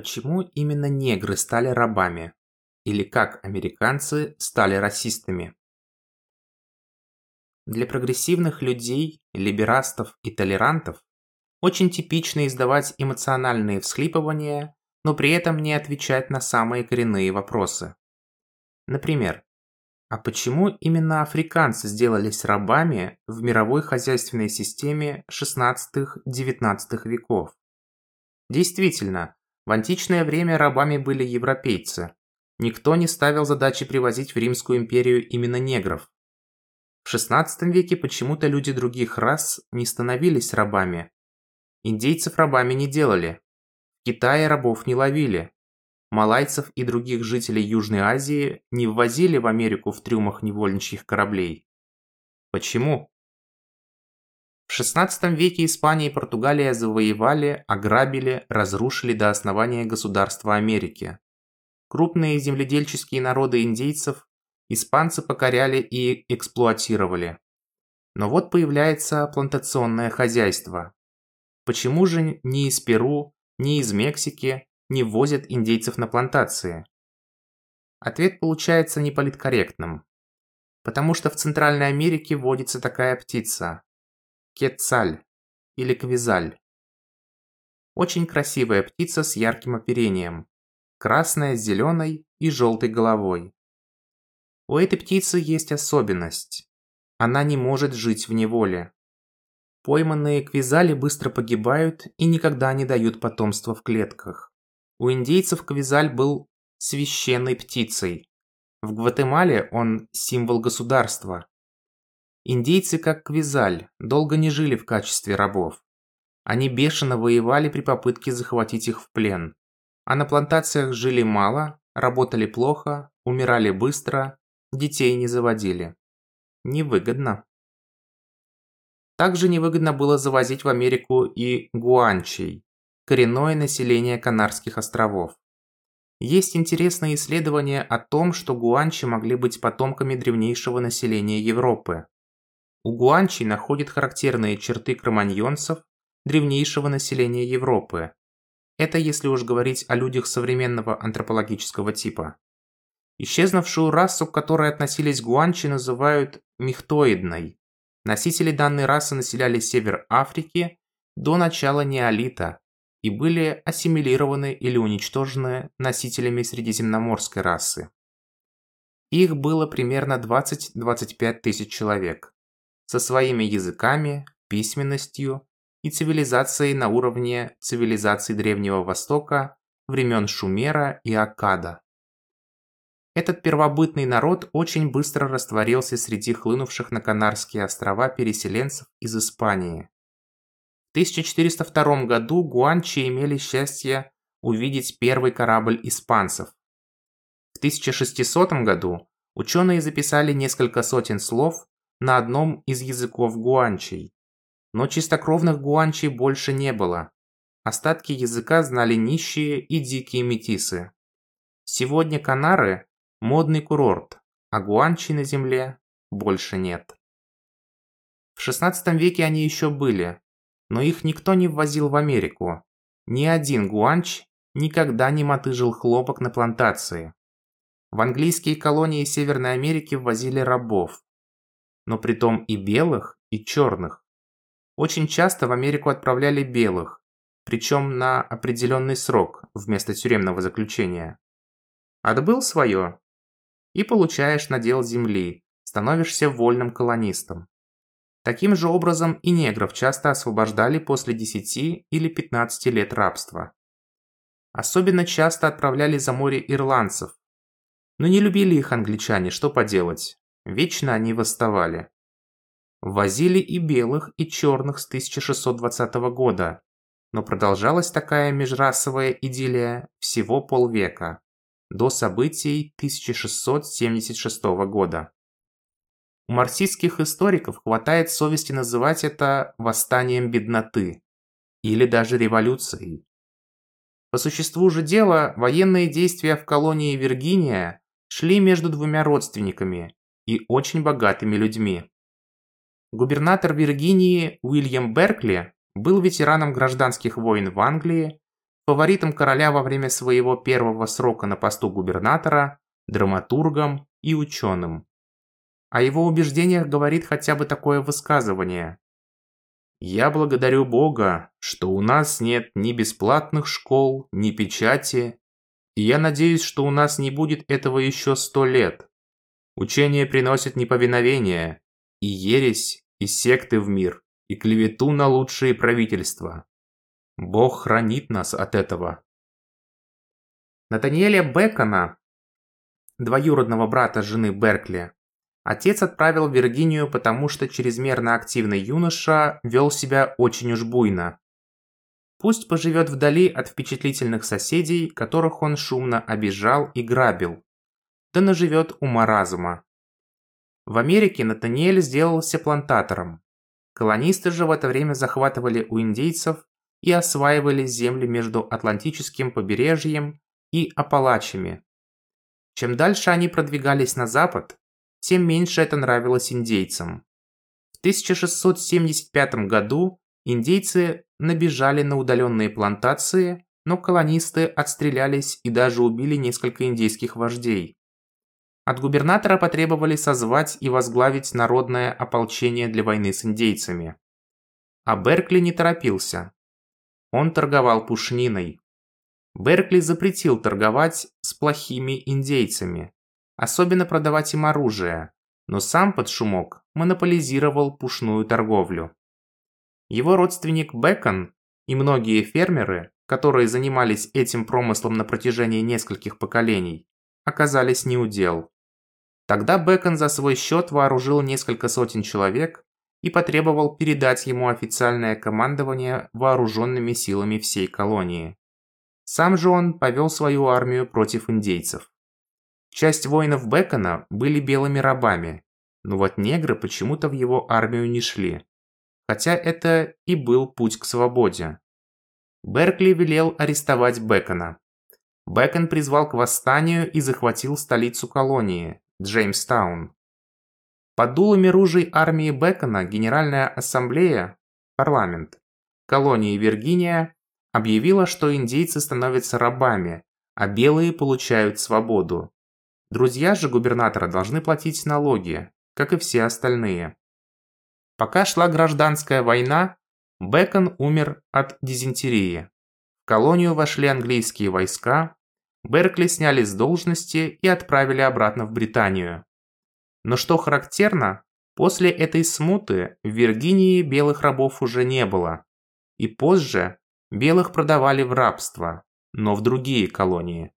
Почему именно негры стали рабами? Или как американцы стали расистами? Для прогрессивных людей, либерастов и толерантов очень типично издавать эмоциональные всхлипывания, но при этом не отвечать на самые коренные вопросы. Например, а почему именно африканцы сделались рабами в мировой хозяйственной системе 16-19 веков? Действительно, в античное время рабами были европейцы. Никто не ставил задачи привозить в Римскую империю именно негров. В XVI веке почему-то люди других рас не становились рабами. Индейцев рабами не делали. В Китае рабов не ловили. Малайцев и других жителей Южной Азии не ввозили в Америку в трюмах невольничьих кораблей. Почему? В XVI веке Испания и Португалия завоевали, ограбили, разрушили до основания государства Америки. Крупные земледельческие народы индейцев испанцы покоряли и эксплуатировали. Но вот появляется плантационное хозяйство. Почему же ни из Перу, ни из Мексики не возят индейцев на плантации? Ответ получается неполиткорректным. Потому что в Центральной Америке водится такая птица Кетцаль или квизаль. Очень красивая птица с ярким оперением, красная с зеленой и желтой головой. У этой птицы есть особенность. Она не может жить в неволе. Пойманные квизали быстро погибают и никогда не дают потомства в клетках. У индейцев квизаль был священной птицей. В Гватемале он символ государства. Индейцы, как Квизаль, долго не жили в качестве рабов. Они бешено воевали при попытке захватить их в плен. А на плантациях жили мало, работали плохо, умирали быстро, детей не заводили. Невыгодно. Также невыгодно было завозить в Америку и гуанчей, коренное население Канарских островов. Есть интересные исследования о том, что гуанчи могли быть потомками древнейшего населения Европы. У гуанчей находят характерные черты кроманьонцев, древнейшего населения Европы. Это если уж говорить о людях современного антропологического типа. Исчезнувшую расу, к которой относились гуанчи, называют михтоидной. Носители данной расы населяли север Африки до начала неолита и были ассимилированы или уничтожены носителями средиземноморской расы. Их было примерно 20-25 тысяч человек со своими языками, письменностью и цивилизацией на уровне цивилизаций Древнего Востока времен Шумера и Аккада. Этот первобытный народ очень быстро растворился среди хлынувших на Канарские острова переселенцев из Испании. В 1402 году гуанчи имели счастье увидеть первый корабль испанцев. В 1600 году ученые записали несколько сотен слов, на одном из языков гуанчей. Но чистокровных гуанчей больше не было. Остатки языка знали нищие и дикие метисы. Сегодня Канары – модный курорт, а гуанчей на земле больше нет. В XVI веке они еще были, но их никто не ввозил в Америку. Ни один гуанч никогда не мотыжил хлопок на плантации. В английские колонии Северной Америки ввозили рабов, но притом и белых, и черных. Очень часто в Америку отправляли белых, причем на определенный срок вместо тюремного заключения. Отбыл свое и получаешь надел земли, становишься вольным колонистом. Таким же образом и негров часто освобождали после 10 или 15 лет рабства. Особенно часто отправляли за море ирландцев. Но не любили их англичане, что поделать. Вечно они восставали. Возили и белых, и черных с 1620 года, но продолжалась такая межрасовая идиллия всего полвека, до событий 1676 года. У марксистских историков хватает совести называть это восстанием бедноты или даже революцией. По существу же дела, военные действия в колонии Виргиния шли между двумя родственниками, и очень богатыми людьми. Губернатор Виргинии Уильям Беркли был ветераном гражданских войн в Англии, фаворитом короля во время своего первого срока на посту губернатора, драматургом и ученым. О его убеждениях говорит хотя бы такое высказывание. «Я благодарю Бога, что у нас нет ни бесплатных школ, ни печати, и я надеюсь, что у нас не будет этого еще сто лет. Учение приносит неповиновение, и ересь, и секты в мир, и клевету на лучшие правительства. Бог хранит нас от этого». Натаниэля Бекона, двоюродного брата жены Беркли, Отец отправил в Виргинию, потому что чрезмерно активный юноша вел себя очень уж буйно. Пусть поживет вдали от впечатлительных соседей, которых он шумно обижал и грабил. Да наживет ума разума. В Америке Натаниэль сделался плантатором. Колонисты же в это время захватывали у индейцев и осваивали земли между Атлантическим побережьем и Апалачами. Чем дальше они продвигались на запад, тем меньше это нравилось индейцам. В 1675 году индейцы набежали на удаленные плантации, но колонисты отстрелялись и даже убили несколько индейских вождей. От губернатора потребовали созвать и возглавить народное ополчение для войны с индейцами. А Беркли не торопился. Он торговал пушниной. Беркли запретил торговать с плохими индейцами, особенно продавать им оружие, но сам под шумок монополизировал пушную торговлю. Его родственник Бекон и многие фермеры, которые занимались этим промыслом на протяжении нескольких поколений, оказались неудел. Тогда Бекон за свой счет вооружил несколько сотен человек и потребовал передать ему официальное командование вооруженными силами всей колонии. Сам же он повел свою армию против индейцев. Часть воинов Бекона были белыми рабами, но вот негры почему-то в его армию не шли. Хотя это и был путь к свободе. Беркли велел арестовать Бекона. Бекон призвал к восстанию и захватил столицу колонии – Джеймстаун. Под дулами ружей армии Бекона Генеральная ассамблея, парламент, колонии Виргиния объявила, что индейцы становятся рабами, а белые получают свободу. Друзья же губернатора должны платить налоги, как и все остальные. Пока шла гражданская война, Бекон умер от дизентерии. Колонию вошли английские войска, Беркли сняли с должности и отправили обратно в Британию. Но что характерно, после этой смуты в Виргинии белых рабов уже не было. И позже белых продавали в рабство, но в другие колонии.